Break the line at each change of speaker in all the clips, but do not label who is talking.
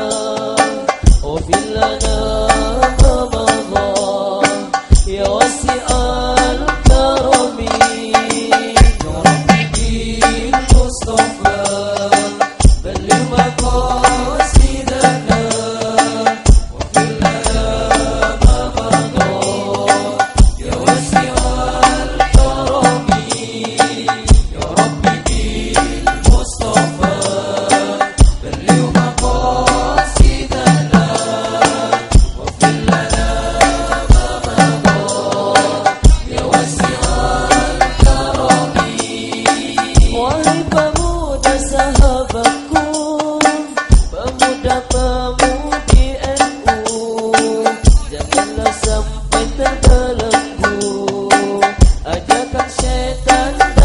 love. Terima kasih kerana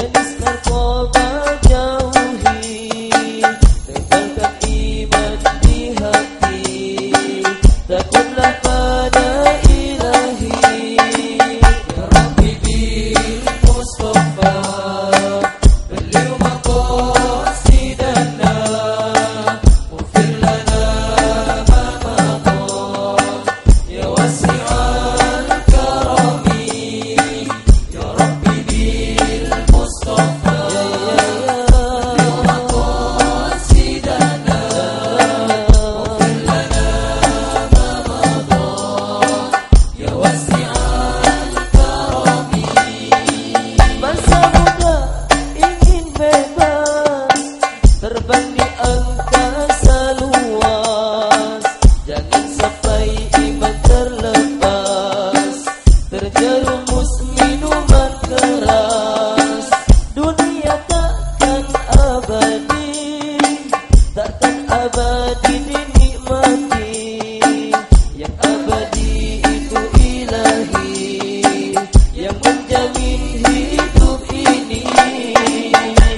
Yes. Abadi dinikmati, yang abadi itu Ilahi, yang menjamin hidup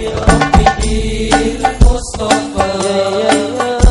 Yeah, yeah, Mustafa. Ya ya